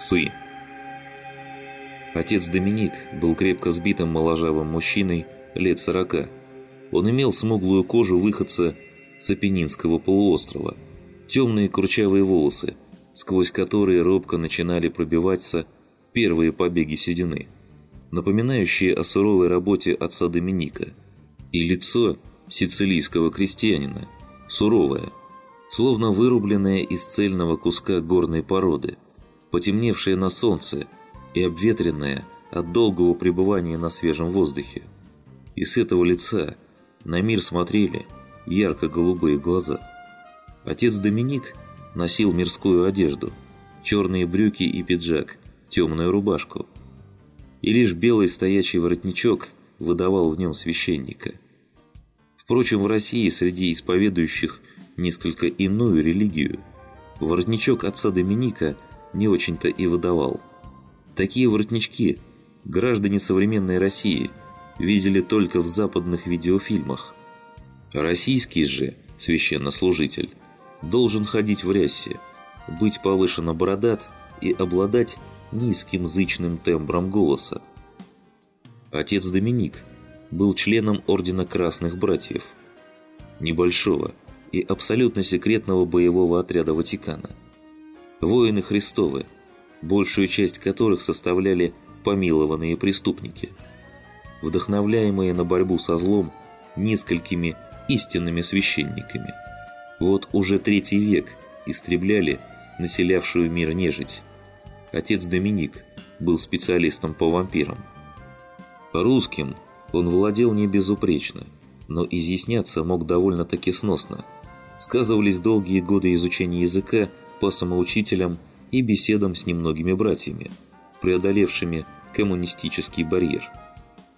Псы. Отец Доминик был крепко сбитым моложавым мужчиной лет сорока. Он имел смуглую кожу выходца с Апеннинского полуострова, темные курчавые волосы, сквозь которые робко начинали пробиваться первые побеги седины, напоминающие о суровой работе отца Доминика, и лицо сицилийского крестьянина, суровое, словно вырубленное из цельного куска горной породы, потемневшее на солнце и обветренное от долгого пребывания на свежем воздухе. И с этого лица на мир смотрели ярко-голубые глаза. Отец Доминик носил мирскую одежду, черные брюки и пиджак, темную рубашку. И лишь белый стоячий воротничок выдавал в нем священника. Впрочем, в России среди исповедующих несколько иную религию, воротничок отца Доминика не очень-то и выдавал. Такие воротнички граждане современной России видели только в западных видеофильмах. Российский же священнослужитель должен ходить в рясе, быть повышенно бородат и обладать низким зычным тембром голоса. Отец Доминик был членом Ордена Красных Братьев, небольшого и абсолютно секретного боевого отряда Ватикана. Воины Христовы, большую часть которых составляли помилованные преступники, вдохновляемые на борьбу со злом несколькими истинными священниками. Вот уже третий век истребляли населявшую мир нежить. Отец Доминик был специалистом по вампирам. Русским он владел не безупречно, но изъясняться мог довольно-таки сносно. Сказывались долгие годы изучения языка по самоучителям и беседам с немногими братьями, преодолевшими коммунистический барьер.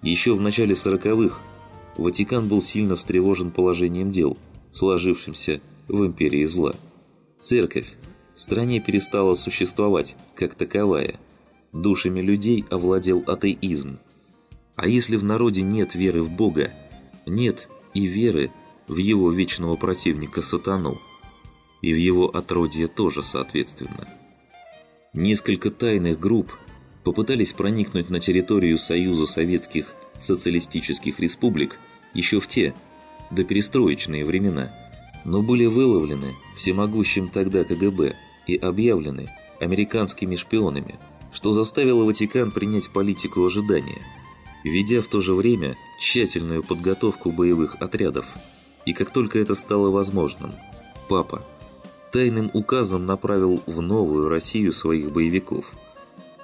Еще в начале сороковых Ватикан был сильно встревожен положением дел, сложившимся в империи зла. Церковь в стране перестала существовать как таковая. Душами людей овладел атеизм. А если в народе нет веры в Бога, нет и веры в его вечного противника сатану, и в его отродье тоже соответственно. Несколько тайных групп попытались проникнуть на территорию Союза Советских Социалистических Республик еще в те, доперестроечные времена – но были выловлены всемогущим тогда КГБ и объявлены американскими шпионами, что заставило Ватикан принять политику ожидания, ведя в то же время тщательную подготовку боевых отрядов. И как только это стало возможным, папа тайным указом направил в новую Россию своих боевиков.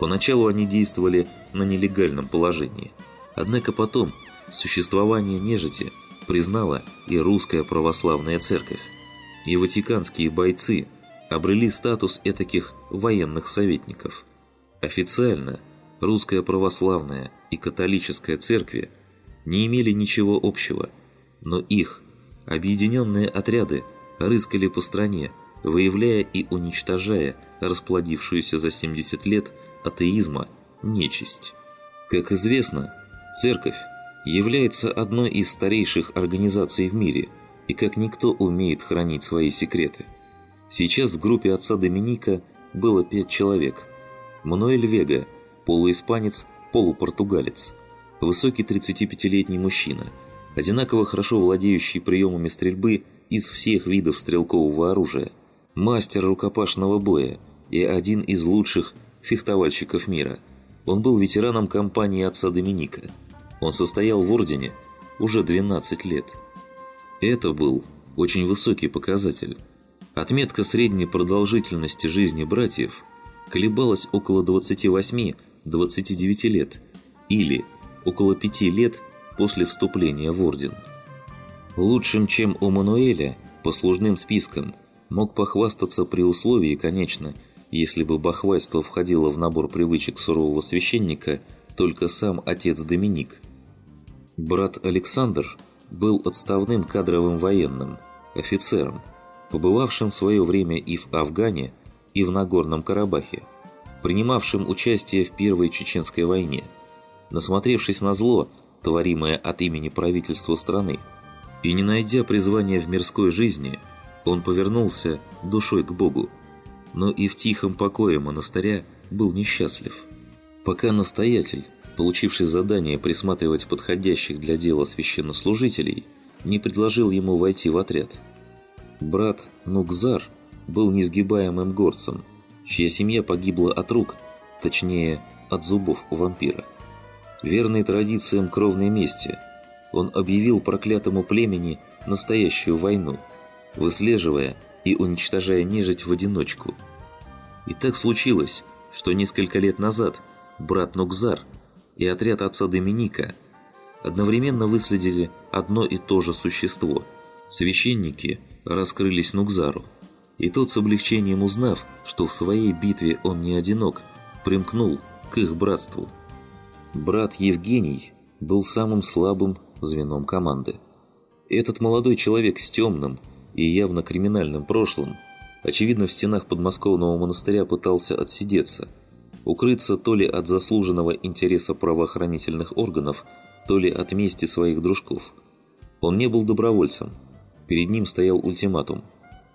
Поначалу они действовали на нелегальном положении, однако потом существование нежити – признала и русская православная церковь. И ватиканские бойцы обрели статус этаких военных советников. Официально русская православная и католическая церкви не имели ничего общего, но их объединенные отряды рыскали по стране, выявляя и уничтожая расплодившуюся за 70 лет атеизма нечисть. Как известно, церковь является одной из старейших организаций в мире и как никто умеет хранить свои секреты. Сейчас в группе отца Доминика было пять человек. Мануэль Вега, полуиспанец, полупортугалец, высокий 35-летний мужчина, одинаково хорошо владеющий приемами стрельбы из всех видов стрелкового оружия, мастер рукопашного боя и один из лучших фехтовальщиков мира. Он был ветераном компании отца Доминика – он состоял в Ордене уже 12 лет. Это был очень высокий показатель. Отметка средней продолжительности жизни братьев колебалась около 28-29 лет или около 5 лет после вступления в Орден. Лучшим, чем у Мануэля, послужным списком, мог похвастаться при условии, конечно, если бы бахвальство входило в набор привычек сурового священника, только сам отец Доминик – Брат Александр был отставным кадровым военным, офицером, побывавшим в свое время и в Афгане, и в Нагорном Карабахе, принимавшим участие в Первой Чеченской войне, насмотревшись на зло, творимое от имени правительства страны, и не найдя призвания в мирской жизни, он повернулся душой к Богу, но и в тихом покое монастыря был несчастлив. Пока настоятель, получивший задание присматривать подходящих для дела священнослужителей, не предложил ему войти в отряд. Брат Нукзар был несгибаемым горцем, чья семья погибла от рук, точнее, от зубов у вампира. Верный традициям кровной мести, он объявил проклятому племени настоящую войну, выслеживая и уничтожая нежить в одиночку. И так случилось, что несколько лет назад брат Нукзар и отряд отца Доминика одновременно выследили одно и то же существо. Священники раскрылись Нукзару, и тот с облегчением узнав, что в своей битве он не одинок, примкнул к их братству. Брат Евгений был самым слабым звеном команды. Этот молодой человек с темным и явно криминальным прошлым, очевидно, в стенах подмосковного монастыря пытался отсидеться, укрыться то ли от заслуженного интереса правоохранительных органов, то ли от мести своих дружков. Он не был добровольцем. Перед ним стоял ультиматум.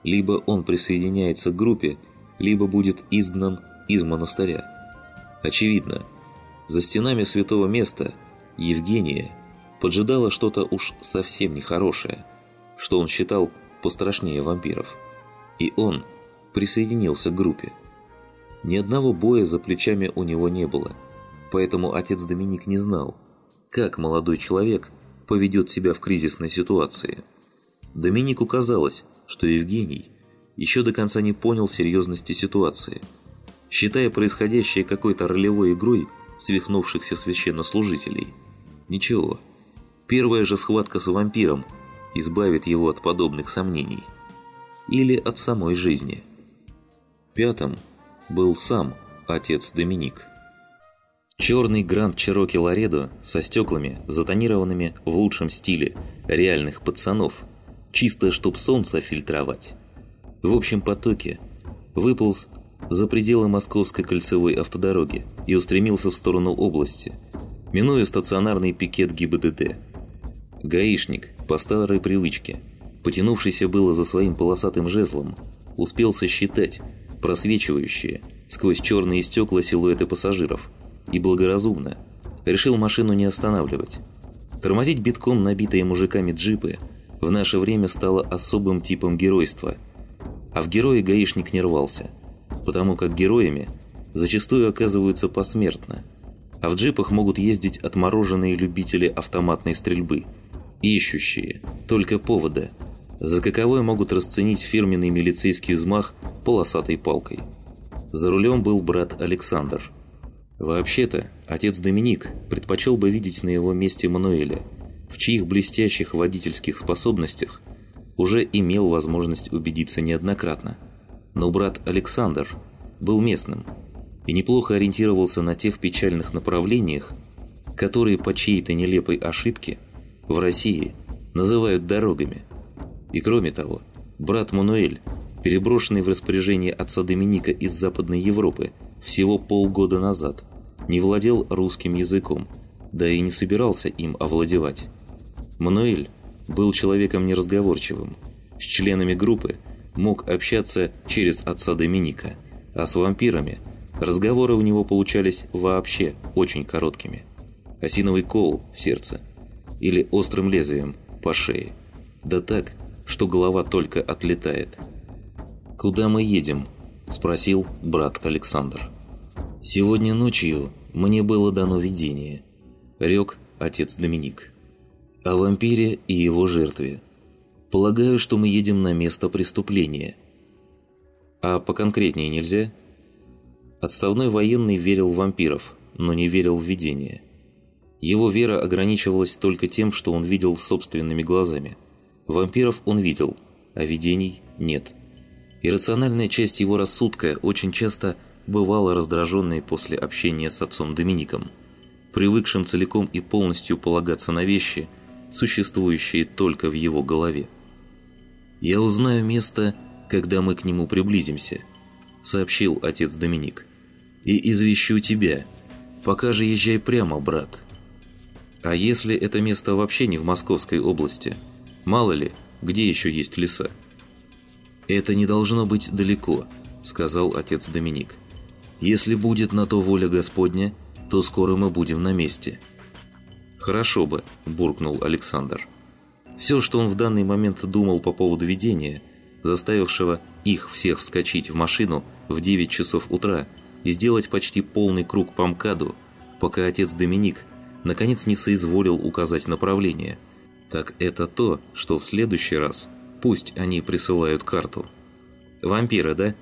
Либо он присоединяется к группе, либо будет изгнан из монастыря. Очевидно, за стенами святого места Евгения поджидало что-то уж совсем нехорошее, что он считал пострашнее вампиров. И он присоединился к группе. Ни одного боя за плечами у него не было, поэтому отец Доминик не знал, как молодой человек поведет себя в кризисной ситуации. Доминику казалось, что Евгений еще до конца не понял серьезности ситуации, считая происходящее какой-то ролевой игрой свихнувшихся священнослужителей. Ничего, Первая же схватка с вампиром избавит его от подобных сомнений. Или от самой жизни. Пятым был сам отец Доминик. Черный Гранд Чироки Ларедо со стеклами, затонированными в лучшем стиле, реальных пацанов, чисто чтоб солнце фильтровать. В общем потоке выполз за пределы Московской кольцевой автодороги и устремился в сторону области, минуя стационарный пикет ГИБДД – Гаишник, по старой привычке, потянувшийся было за своим полосатым жезлом, успел сосчитать просвечивающие сквозь черные стекла силуэты пассажиров. И благоразумно. Решил машину не останавливать. Тормозить битком набитые мужиками джипы в наше время стало особым типом геройства. А в герои гаишник не рвался, потому как героями зачастую оказываются посмертно, а в джипах могут ездить отмороженные любители автоматной стрельбы – ищущие, только повода, за каковой могут расценить фирменный милицейский взмах полосатой палкой. За рулем был брат Александр. Вообще-то, отец Доминик предпочел бы видеть на его месте Мануэля, в чьих блестящих водительских способностях уже имел возможность убедиться неоднократно. Но брат Александр был местным и неплохо ориентировался на тех печальных направлениях, которые по чьей-то нелепой ошибке – в России называют дорогами. И кроме того, брат Мануэль, переброшенный в распоряжение отца Доминика из Западной Европы всего полгода назад, не владел русским языком, да и не собирался им овладевать. Мануэль был человеком неразговорчивым, с членами группы мог общаться через отца Доминика, а с вампирами разговоры у него получались вообще очень короткими. Осиновый кол в сердце – или острым лезвием по шее. Да так, что голова только отлетает. «Куда мы едем?» – спросил брат Александр. «Сегодня ночью мне было дано видение», – рек отец Доминик. «О вампире и его жертве. Полагаю, что мы едем на место преступления». «А поконкретнее нельзя?» Отставной военный верил в вампиров, но не верил в видение – его вера ограничивалась только тем, что он видел собственными глазами. Вампиров он видел, а видений нет. Иррациональная часть его рассудка очень часто бывала раздраженной после общения с отцом Домиником, привыкшим целиком и полностью полагаться на вещи, существующие только в его голове. «Я узнаю место, когда мы к нему приблизимся», — сообщил отец Доминик. «И извещу тебя. Пока же езжай прямо, брат». А если это место вообще не в Московской области? Мало ли, где еще есть леса? «Это не должно быть далеко», – сказал отец Доминик. Если будет на то воля Господня, то скоро мы будем на месте». «Хорошо бы», – буркнул Александр. Все, что он в данный момент думал по поводу видения, заставившего их всех вскочить в машину в 9 часов утра и сделать почти полный круг по МКАДу, пока отец Доминик наконец не соизволил указать направление. Так это то, что в следующий раз пусть они присылают карту. «Вампиры, да?»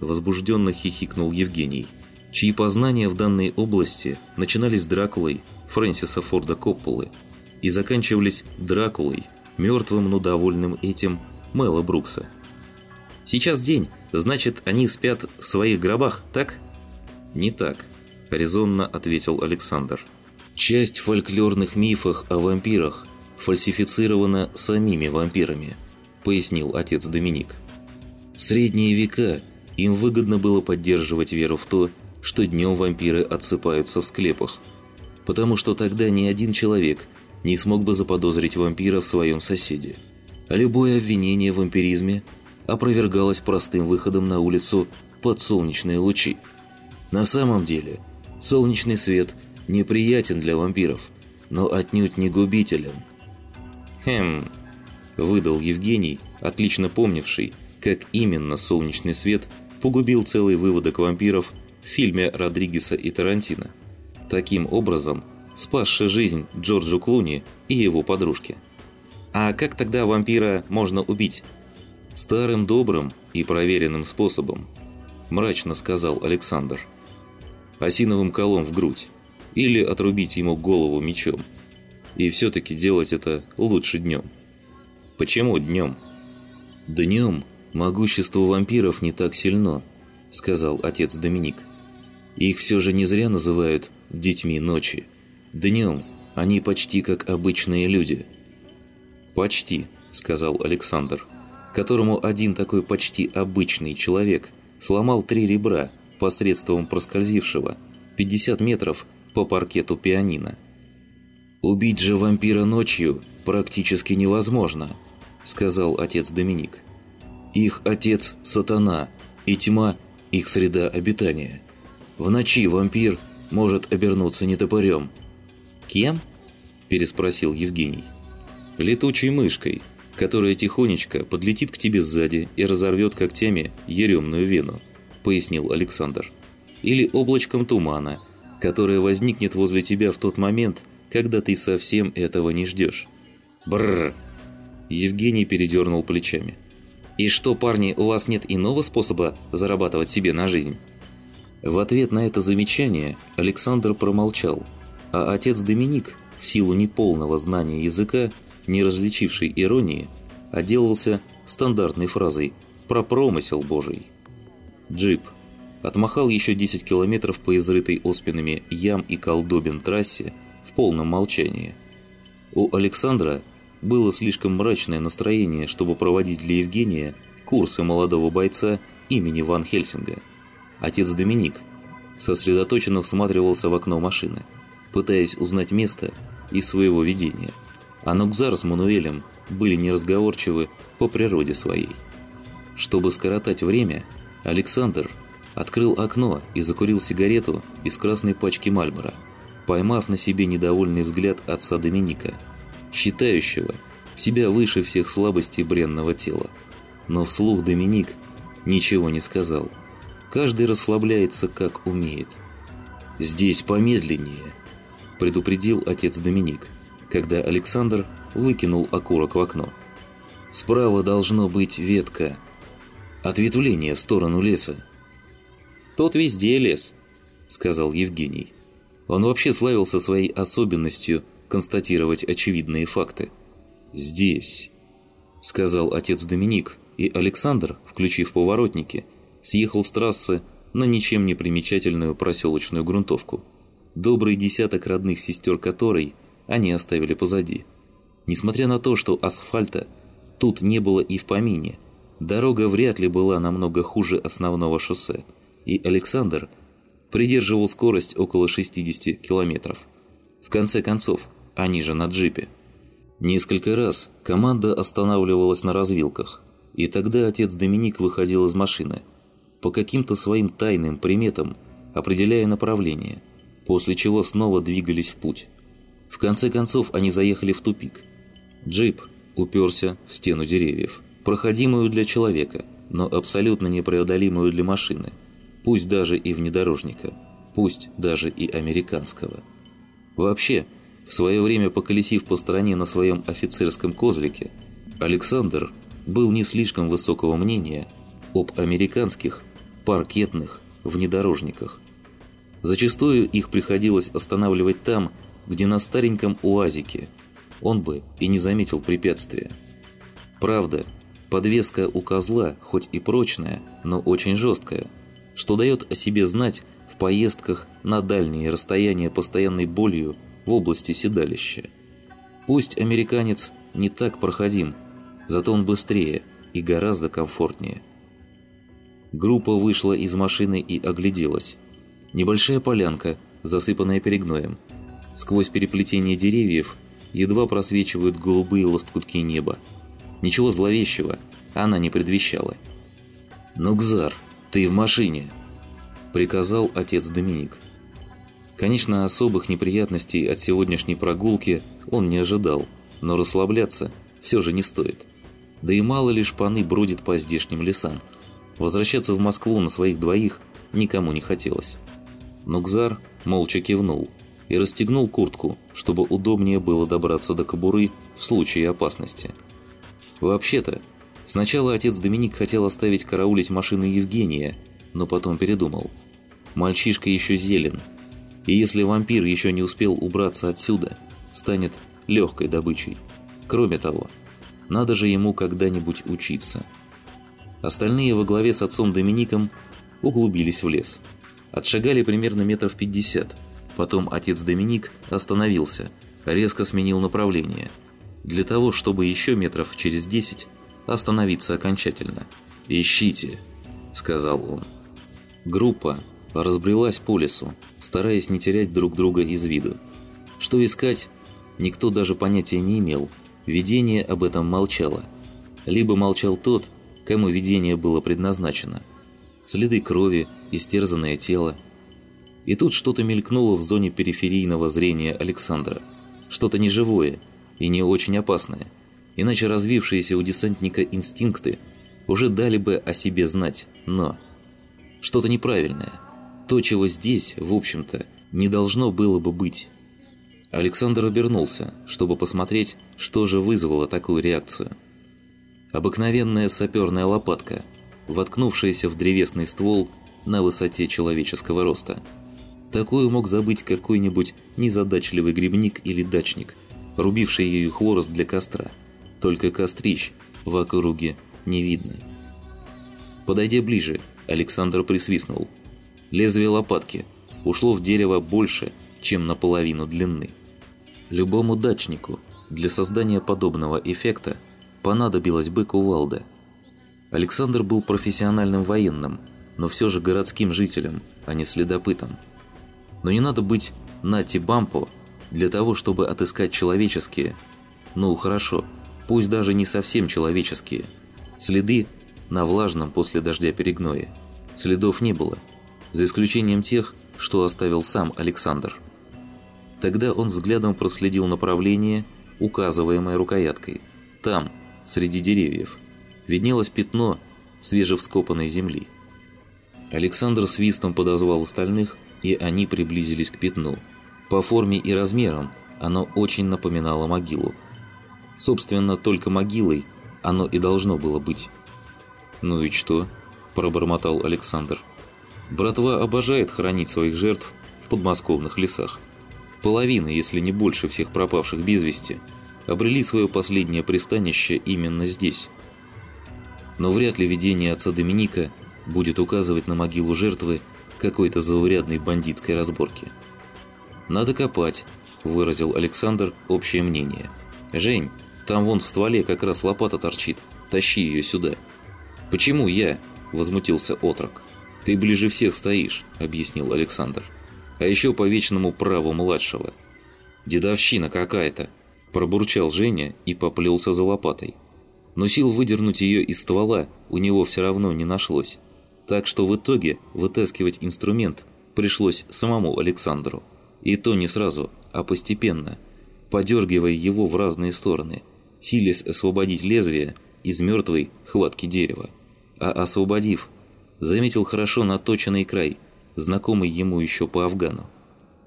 Возбужденно хихикнул Евгений, чьи познания в данной области начинались с Дракулой Фрэнсиса Форда Копполы и заканчивались Дракулой, мертвым, но довольным этим Мэла Брукса. «Сейчас день, значит, они спят в своих гробах, так?» «Не так», – резонно ответил Александр. «Часть фольклорных мифов о вампирах фальсифицирована самими вампирами», – пояснил отец Доминик. «В средние века – им выгодно было поддерживать веру в то, что днем вампиры отсыпаются в склепах. Потому что тогда ни один человек не смог бы заподозрить вампира в своем соседе. А любое обвинение в вампиризме опровергалось простым выходом на улицу под солнечные лучи. На самом деле, солнечный свет неприятен для вампиров, но отнюдь не губителен. «Хм...» – выдал Евгений, отлично помнивший, как именно солнечный свет – погубил целый выводок вампиров в фильме Родригеса и Тарантино. Таким образом, спасший жизнь Джорджу Клуни и его подружке. А как тогда вампира можно убить? Старым добрым и проверенным способом, мрачно сказал Александр. Осиновым колом в грудь или отрубить ему голову мечом. И все-таки делать это лучше днем. Почему днем? Днем «Могущество вампиров не так сильно», – сказал отец Доминик. «Их все же не зря называют «детьми ночи». Днем они почти как обычные люди». «Почти», – сказал Александр, которому один такой почти обычный человек сломал три ребра посредством проскользившего 50 метров по паркету пианино. «Убить же вампира ночью практически невозможно», – сказал отец Доминик. Их отец – сатана, и тьма – их среда обитания. В ночи вампир может обернуться нетопырем. «Кем?» – переспросил Евгений. «Летучей мышкой, которая тихонечко подлетит к тебе сзади и разорвет когтями еремную вену», – пояснил Александр. «Или облачком тумана, которое возникнет возле тебя в тот момент, когда ты совсем этого не ждешь». Бррр. Евгений передернул плечами. «И что, парни, у вас нет иного способа зарабатывать себе на жизнь?» В ответ на это замечание Александр промолчал, а отец Доминик, в силу неполного знания языка, не различивший иронии, отделался стандартной фразой про промысел божий. Джип отмахал еще 10 километров по изрытой оспинами ям и колдобин трассе в полном молчании. У Александра было слишком мрачное настроение, чтобы проводить для Евгения курсы молодого бойца имени Ван Хельсинга. Отец Доминик сосредоточенно всматривался в окно машины, пытаясь узнать место из своего видения, а Нукзар с Мануэлем были неразговорчивы по природе своей. Чтобы скоротать время, Александр открыл окно и закурил сигарету из красной пачки Мальбора, поймав на себе недовольный взгляд отца Доминика – считающего себя выше всех слабостей бренного тела. Но вслух Доминик ничего не сказал. Каждый расслабляется, как умеет. «Здесь помедленнее», – предупредил отец Доминик, когда Александр выкинул окурок в окно. «Справа должно быть ветка. Ответвление в сторону леса». «Тут везде лес», – сказал Евгений. Он вообще славился своей особенностью – констатировать очевидные факты. «Здесь», – сказал отец Доминик, и Александр, включив поворотники, съехал с трассы на ничем не примечательную проселочную грунтовку, добрый десяток родных сестер которой они оставили позади. Несмотря на то, что асфальта тут не было и в помине, дорога вряд ли была намного хуже основного шоссе, и Александр придерживал скорость около 60 километров. В конце концов, они же на джипе. Несколько раз команда останавливалась на развилках, и тогда отец Доминик выходил из машины. По каким-то своим тайным приметам определяя направление, после чего снова двигались в путь. В конце концов они заехали в тупик. Джип уперся в стену деревьев, проходимую для человека, но абсолютно непреодолимую для машины, пусть даже и внедорожника, пусть даже и американского. Вообще, в свое время поколесив по стране на своем офицерском козлике, Александр был не слишком высокого мнения об американских паркетных внедорожниках. Зачастую их приходилось останавливать там, где на стареньком УАЗике он бы и не заметил препятствия. Правда, подвеска у козла хоть и прочная, но очень жесткая, что дает о себе знать в поездках на дальние расстояния постоянной болью в области седалища. Пусть американец не так проходим, зато он быстрее и гораздо комфортнее. Группа вышла из машины и огляделась. Небольшая полянка, засыпанная перегноем. Сквозь переплетение деревьев едва просвечивают голубые лоскутки неба. Ничего зловещего она не предвещала. «Нукзар, ты в машине!» – приказал отец Доминик. Конечно, особых неприятностей от сегодняшней прогулки он не ожидал, но расслабляться все же не стоит. Да и мало ли шпаны бродит по здешним лесам. Возвращаться в Москву на своих двоих никому не хотелось. Нукзар молча кивнул и расстегнул куртку, чтобы удобнее было добраться до кобуры в случае опасности. Вообще-то, сначала отец Доминик хотел оставить караулить машину Евгения, но потом передумал. Мальчишка еще зелен, и если вампир еще не успел убраться отсюда, станет легкой добычей. Кроме того, надо же ему когда-нибудь учиться. Остальные во главе с отцом Домиником углубились в лес. Отшагали примерно метров пятьдесят. Потом отец Доминик остановился, резко сменил направление. Для того, чтобы еще метров через десять остановиться окончательно. «Ищите», — сказал он. Группа разбрелась по лесу, стараясь не терять друг друга из виду. Что искать, никто даже понятия не имел. Видение об этом молчало. Либо молчал тот, кому видение было предназначено. Следы крови, истерзанное тело. И тут что-то мелькнуло в зоне периферийного зрения Александра. Что-то неживое и не очень опасное. Иначе развившиеся у десантника инстинкты уже дали бы о себе знать, но... Что-то неправильное – то, чего здесь, в общем-то, не должно было бы быть. Александр обернулся, чтобы посмотреть, что же вызвало такую реакцию. Обыкновенная саперная лопатка, воткнувшаяся в древесный ствол на высоте человеческого роста. Такую мог забыть какой-нибудь незадачливый грибник или дачник, рубивший ею хворост для костра. Только кострищ в округе не видно. Подойдя ближе, Александр присвистнул – Лезвие лопатки ушло в дерево больше, чем наполовину длины. Любому дачнику для создания подобного эффекта понадобилась бы кувалда. Александр был профессиональным военным, но все же городским жителем, а не следопытом. Но не надо быть Нати Бампо для того, чтобы отыскать человеческие, ну хорошо, пусть даже не совсем человеческие, следы на влажном после дождя перегное. Следов не было – за исключением тех, что оставил сам Александр. Тогда он взглядом проследил направление, указываемое рукояткой. Там, среди деревьев, виднелось пятно свежевскопанной земли. Александр свистом подозвал остальных, и они приблизились к пятну. По форме и размерам оно очень напоминало могилу. Собственно, только могилой оно и должно было быть. «Ну и что?» – пробормотал Александр. Братва обожает хранить своих жертв в подмосковных лесах. Половина, если не больше всех пропавших без вести, обрели свое последнее пристанище именно здесь. Но вряд ли видение отца Доминика будет указывать на могилу жертвы какой-то заурядной бандитской разборки. «Надо копать», – выразил Александр общее мнение. «Жень, там вон в стволе как раз лопата торчит. Тащи ее сюда». «Почему я?» – возмутился отрок. «Ты ближе всех стоишь», – объяснил Александр. «А еще по вечному праву младшего». «Дедовщина какая-то», – пробурчал Женя и поплелся за лопатой. Но сил выдернуть ее из ствола у него все равно не нашлось. Так что в итоге вытаскивать инструмент пришлось самому Александру. И то не сразу, а постепенно, подергивая его в разные стороны, силясь освободить лезвие из мертвой хватки дерева. А освободив, заметил хорошо наточенный край, знакомый ему еще по Афгану.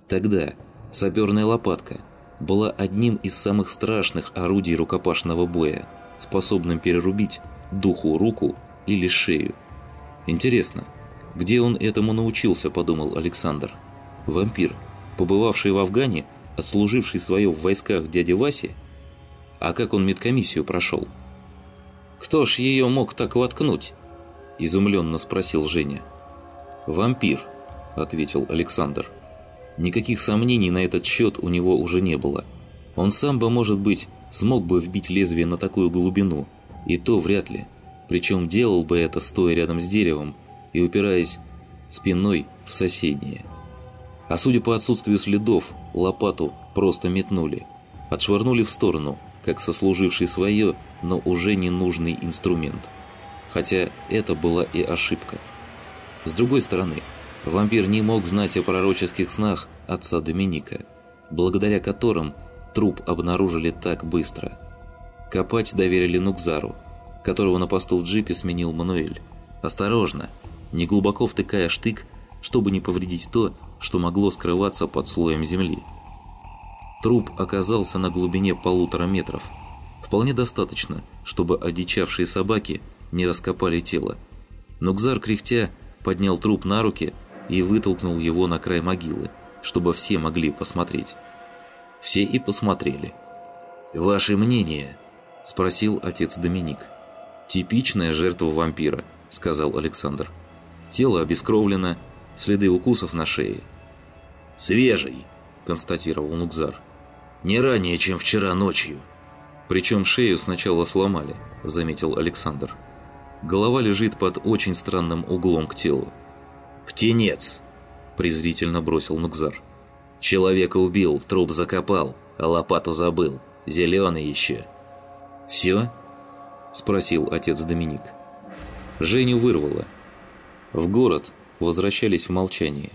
Тогда саперная лопатка была одним из самых страшных орудий рукопашного боя, способным перерубить духу руку или шею. Интересно, где он этому научился, подумал Александр. Вампир, побывавший в Афгане, отслуживший свое в войсках дяди Васи? А как он медкомиссию прошел? «Кто ж ее мог так воткнуть?» – изумленно спросил Женя. «Вампир», – ответил Александр. Никаких сомнений на этот счет у него уже не было. Он сам бы, может быть, смог бы вбить лезвие на такую глубину, и то вряд ли. Причем делал бы это, стоя рядом с деревом и упираясь спиной в соседнее. А судя по отсутствию следов, лопату просто метнули. Отшвырнули в сторону, как сослуживший свое, но уже ненужный инструмент. Хотя это была и ошибка. С другой стороны, Вампир не мог знать о пророческих снах отца Доминика, благодаря которым труп обнаружили так быстро. Копать доверили Нукзару, которого на посту в джипе сменил Мануэль. Осторожно, не глубоко втыкая штык, чтобы не повредить то, что могло скрываться под слоем земли. Труп оказался на глубине полутора метров. Вполне достаточно, чтобы одичавшие собаки не раскопали тело. Нукзар, кряхтя, поднял труп на руки и вытолкнул его на край могилы, чтобы все могли посмотреть. Все и посмотрели. «Ваше мнение?» – спросил отец Доминик. «Типичная жертва вампира», – сказал Александр. «Тело обескровлено, следы укусов на шее». «Свежий», – констатировал Нукзар. «Не ранее, чем вчера ночью». «Причем шею сначала сломали», – заметил Александр. Голова лежит под очень странным углом к телу. «Птенец!» – презрительно бросил Нукзар. «Человека убил, труп закопал, а лопату забыл. Зеленый еще». «Все?» – спросил отец Доминик. Женю вырвало. В город возвращались в молчании.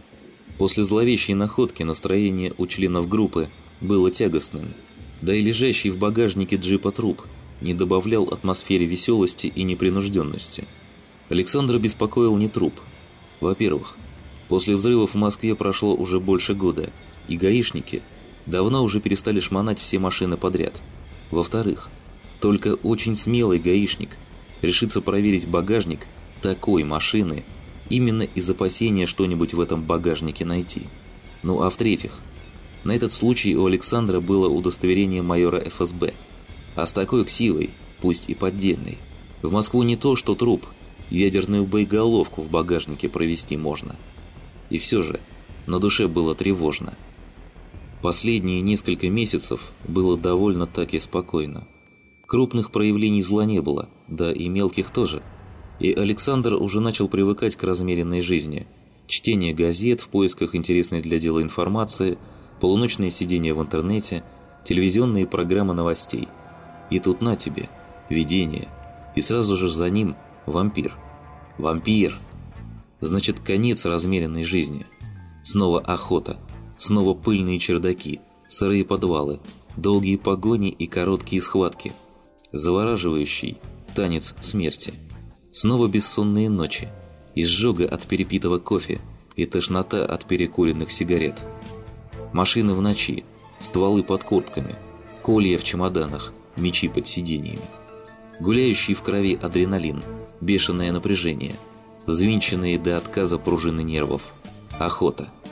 После зловещей находки настроение у членов группы было тягостным, да и лежащий в багажнике джипа труп не добавлял атмосфере веселости и непринужденности. Александра беспокоил не труп – во-первых, после взрывов в Москве прошло уже больше года, и гаишники давно уже перестали шмонать все машины подряд. Во-вторых, только очень смелый гаишник решится проверить багажник такой машины именно из опасения что-нибудь в этом багажнике найти. Ну а в-третьих, на этот случай у Александра было удостоверение майора ФСБ. А с такой ксивой, пусть и поддельной, в Москву не то что труп – ядерную боеголовку в багажнике провести можно. И все же, на душе было тревожно. Последние несколько месяцев было довольно так и спокойно. Крупных проявлений зла не было, да и мелких тоже. И Александр уже начал привыкать к размеренной жизни. Чтение газет в поисках интересной для дела информации, полуночные сидения в интернете, телевизионные программы новостей. И тут на тебе, видение. И сразу же за ним Вампир. Вампир! Значит, конец размеренной жизни. Снова охота. Снова пыльные чердаки, сырые подвалы, долгие погони и короткие схватки. Завораживающий танец смерти. Снова бессонные ночи. Изжога от перепитого кофе и тошнота от перекуренных сигарет. Машины в ночи, стволы под куртками, колья в чемоданах, мечи под сиденьями. Гуляющий в крови адреналин – бешеное напряжение, взвинченные до отказа пружины нервов, охота –